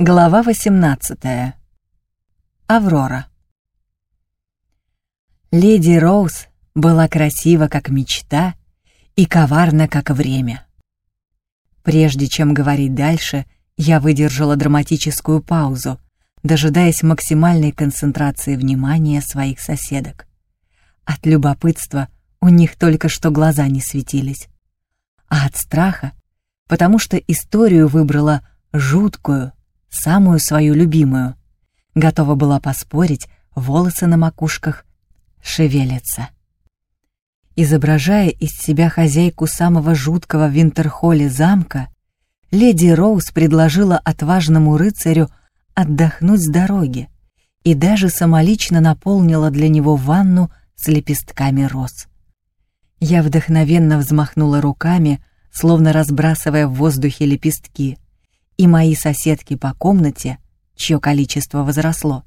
Глава 18. Аврора. Леди Роуз была красива, как мечта, и коварна, как время. Прежде чем говорить дальше, я выдержала драматическую паузу, дожидаясь максимальной концентрации внимания своих соседок. От любопытства у них только что глаза не светились, а от страха, потому что историю выбрала жуткую, самую свою любимую. Готова была поспорить, волосы на макушках шевелятся. Изображая из себя хозяйку самого жуткого в Винтерхолле замка, леди Роуз предложила отважному рыцарю отдохнуть с дороги и даже самолично наполнила для него ванну с лепестками роз. Я вдохновенно взмахнула руками, словно разбрасывая в воздухе лепестки — и мои соседки по комнате, чье количество возросло,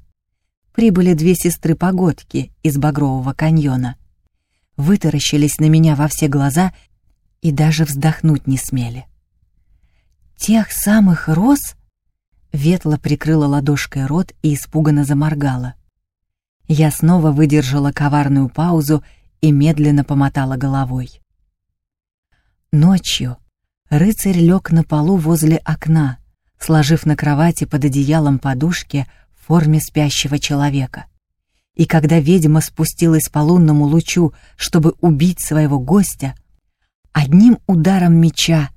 прибыли две сестры-погодки из Багрового каньона. Вытаращились на меня во все глаза и даже вздохнуть не смели. «Тех самых роз?» Ветла прикрыла ладошкой рот и испуганно заморгала. Я снова выдержала коварную паузу и медленно помотала головой. Ночью рыцарь лег на полу возле окна, сложив на кровати под одеялом подушки в форме спящего человека. И когда ведьма спустилась по лунному лучу, чтобы убить своего гостя, одним ударом меча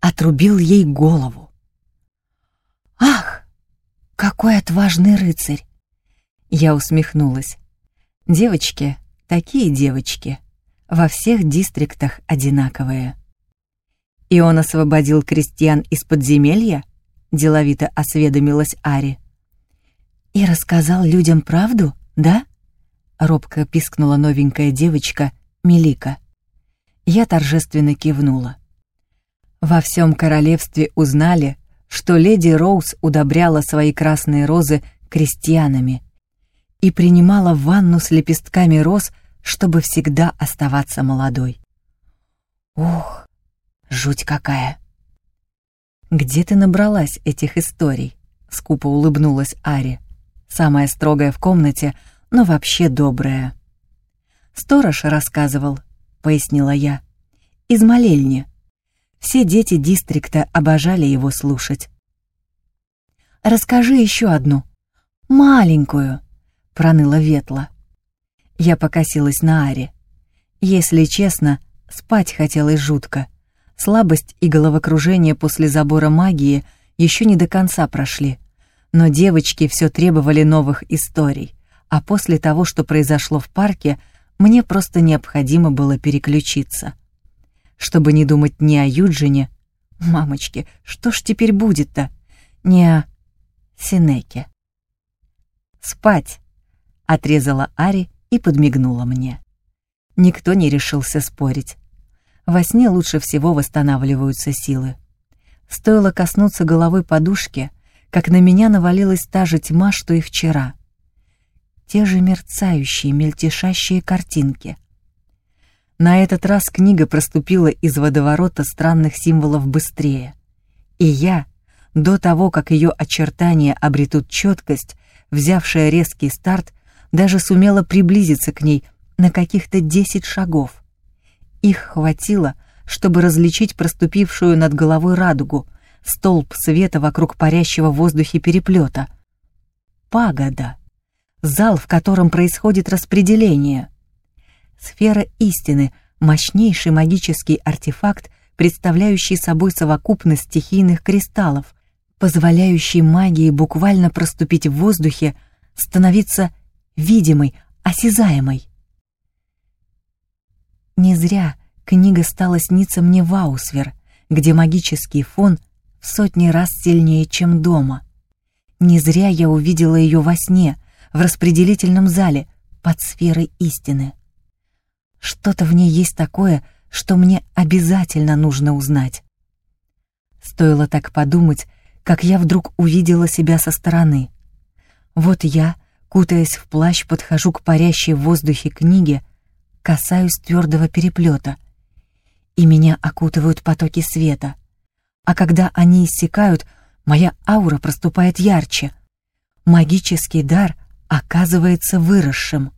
отрубил ей голову. «Ах, какой отважный рыцарь!» Я усмехнулась. «Девочки, такие девочки, во всех дистриктах одинаковые». И он освободил крестьян из подземелья? — деловито осведомилась Ари. «И рассказал людям правду, да?» — робко пискнула новенькая девочка Мелика. Я торжественно кивнула. Во всем королевстве узнали, что леди Роуз удобряла свои красные розы крестьянами и принимала ванну с лепестками роз, чтобы всегда оставаться молодой. Ух, жуть какая! «Где ты набралась этих историй?» — скупо улыбнулась Ари. «Самая строгая в комнате, но вообще добрая». «Сторож рассказывал», — пояснила я. «Из молельни. Все дети дистрикта обожали его слушать». «Расскажи еще одну. Маленькую», — проныла Ветла. Я покосилась на Ари. Если честно, спать хотелось жутко. Слабость и головокружение после забора магии еще не до конца прошли. Но девочки все требовали новых историй, а после того, что произошло в парке, мне просто необходимо было переключиться. Чтобы не думать ни о Юджине, мамочки, что ж теперь будет-то, ни о Синеке. «Спать!» — отрезала Ари и подмигнула мне. Никто не решился спорить. Во сне лучше всего восстанавливаются силы. Стоило коснуться головой подушки, как на меня навалилась та же тьма, что и вчера. Те же мерцающие, мельтешащие картинки. На этот раз книга проступила из водоворота странных символов быстрее. И я, до того, как ее очертания обретут четкость, взявшая резкий старт, даже сумела приблизиться к ней на каких-то десять шагов. Их хватило, чтобы различить проступившую над головой радугу, столб света вокруг парящего в воздухе переплета. Пагода. Зал, в котором происходит распределение. Сфера истины — мощнейший магический артефакт, представляющий собой совокупность стихийных кристаллов, позволяющий магии буквально проступить в воздухе, становиться видимой, осязаемой. Не зря книга стала сниться мне в Аусвер, где магический фон в сотни раз сильнее, чем дома. Не зря я увидела ее во сне, в распределительном зале, под сферой истины. Что-то в ней есть такое, что мне обязательно нужно узнать. Стоило так подумать, как я вдруг увидела себя со стороны. Вот я, кутаясь в плащ, подхожу к парящей в воздухе книге, касаюсь твердого переплета, и меня окутывают потоки света. А когда они иссякают, Моя аура проступает ярче. Магический дар оказывается выросшим.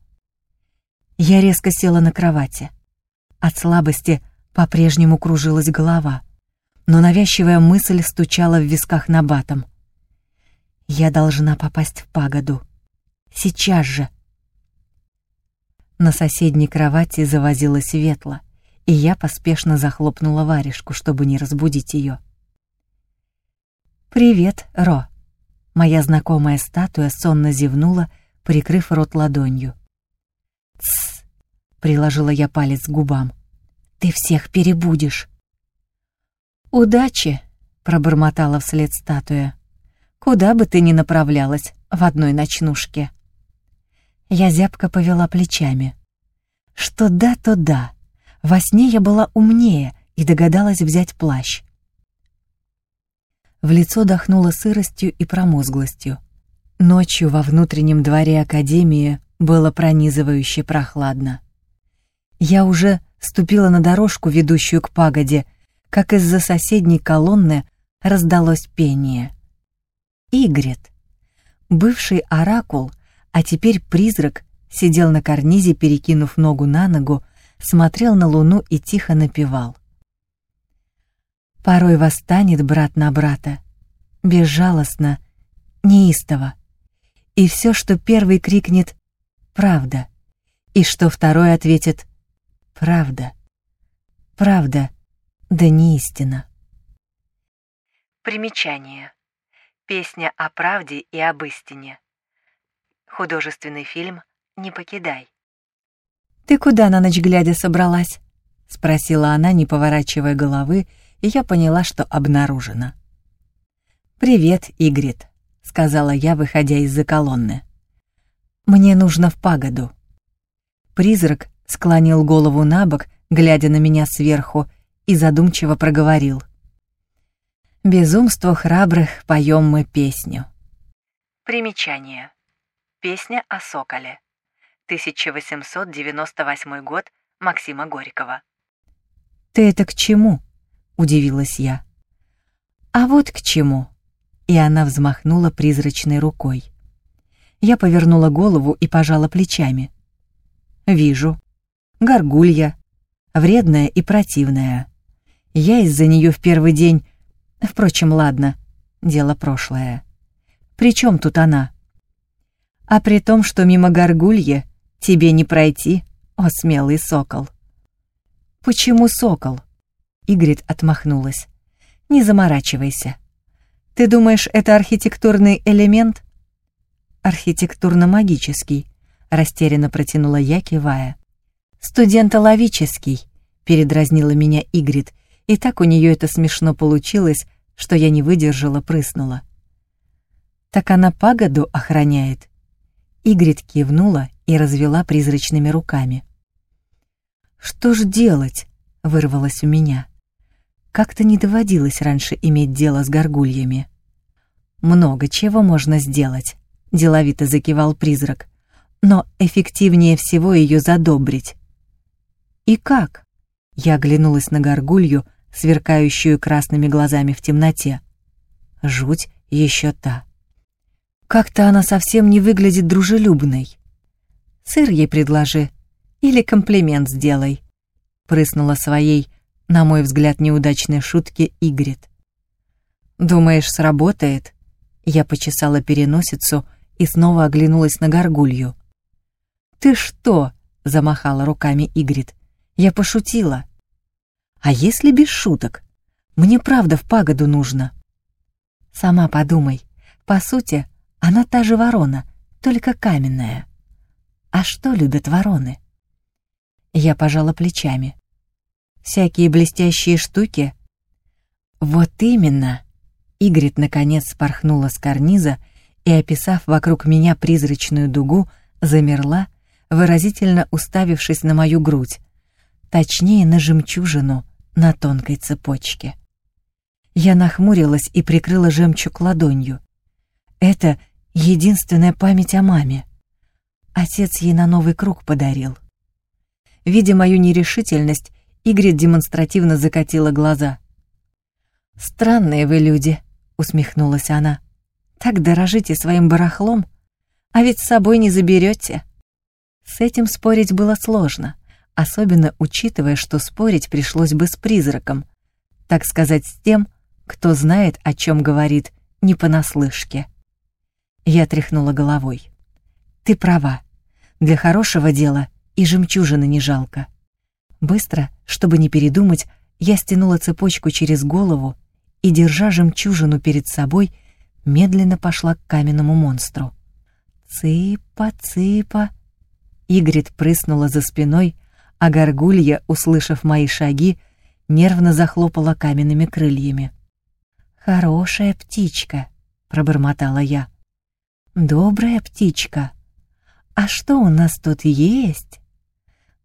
Я резко села на кровати. От слабости по-прежнему кружилась голова, но навязчивая мысль стучала в висках на батом. Я должна попасть в пагоду. Сейчас же. На соседней кровати завозилась ветла, и я поспешно захлопнула варежку, чтобы не разбудить ее. «Привет, Ро!» Моя знакомая статуя сонно зевнула, прикрыв рот ладонью. «Тссс!» — приложила я палец к губам. «Ты всех перебудешь!» «Удачи!» — пробормотала вслед статуя. «Куда бы ты ни направлялась в одной ночнушке!» Я зябко повела плечами. Что да, то да. Во сне я была умнее и догадалась взять плащ. В лицо дохнуло сыростью и промозглостью. Ночью во внутреннем дворе Академии было пронизывающе прохладно. Я уже ступила на дорожку, ведущую к пагоде, как из-за соседней колонны раздалось пение. Игрит. Бывший оракул, а теперь призрак, сидел на карнизе, перекинув ногу на ногу, смотрел на луну и тихо напевал. Порой восстанет брат на брата, безжалостно, неистово. И все, что первый крикнет «Правда», и что второй ответит «Правда». Правда, да не истина. Примечание. Песня о правде и об истине. Художественный фильм «Не покидай». «Ты куда на ночь глядя собралась?» — спросила она, не поворачивая головы, и я поняла, что обнаружена. «Привет, Игрит», — сказала я, выходя из-за колонны. «Мне нужно в пагоду». Призрак склонил голову на бок, глядя на меня сверху, и задумчиво проговорил. «Безумство храбрых поем мы песню». Примечание. Песня о соколе. 1898 год Максима Горького. «Ты это к чему?» — удивилась я. «А вот к чему!» И она взмахнула призрачной рукой. Я повернула голову и пожала плечами. «Вижу. Горгулья. Вредная и противная. Я из-за нее в первый день... Впрочем, ладно, дело прошлое. При чем тут она?» А при том, что мимо горгульи тебе не пройти, о смелый сокол. Почему сокол? Игрит отмахнулась. Не заморачивайся. Ты думаешь, это архитектурный элемент? Архитектурно-магический, растерянно протянула я, кивая. Студентоловический, передразнила меня Игрит, и так у нее это смешно получилось, что я не выдержала, прыснула. Так она пагоду охраняет. Игрит кивнула и развела призрачными руками. «Что ж делать?» — вырвалось у меня. Как-то не доводилось раньше иметь дело с горгульями. «Много чего можно сделать», — деловито закивал призрак. «Но эффективнее всего ее задобрить». «И как?» — я оглянулась на горгулью, сверкающую красными глазами в темноте. Жуть еще та. Как-то она совсем не выглядит дружелюбной. Сыр ей предложи или комплимент сделай. Прыснула своей, на мой взгляд, неудачной шутке Игрит. Думаешь, сработает? Я почесала переносицу и снова оглянулась на горгулью. Ты что? замахала руками Игрит. Я пошутила. А если без шуток? Мне правда в пагоду нужно. Сама подумай. По сути, она та же ворона, только каменная. А что любят вороны? Я пожала плечами. Всякие блестящие штуки? Вот именно. Игрит наконец спорхнула с карниза и, описав вокруг меня призрачную дугу, замерла, выразительно уставившись на мою грудь, точнее на жемчужину на тонкой цепочке. Я нахмурилась и прикрыла жемчуг ладонью. Это единственная память о маме. Отец ей на новый круг подарил. Видя мою нерешительность, Игрит демонстративно закатила глаза. «Странные вы люди», — усмехнулась она. «Так дорожите своим барахлом, а ведь с собой не заберете». С этим спорить было сложно, особенно учитывая, что спорить пришлось бы с призраком, так сказать, с тем, кто знает, о чем говорит, не понаслышке. Я тряхнула головой. «Ты права. Для хорошего дела и жемчужины не жалко». Быстро, чтобы не передумать, я стянула цепочку через голову и, держа жемчужину перед собой, медленно пошла к каменному монстру. «Цыпа, цыпа!» Игрит прыснула за спиной, а горгулья, услышав мои шаги, нервно захлопала каменными крыльями. «Хорошая птичка», — пробормотала я. «Добрая птичка. А что у нас тут есть?»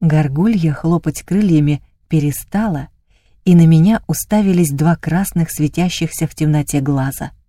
Горгулья хлопать крыльями перестала, и на меня уставились два красных светящихся в темноте глаза —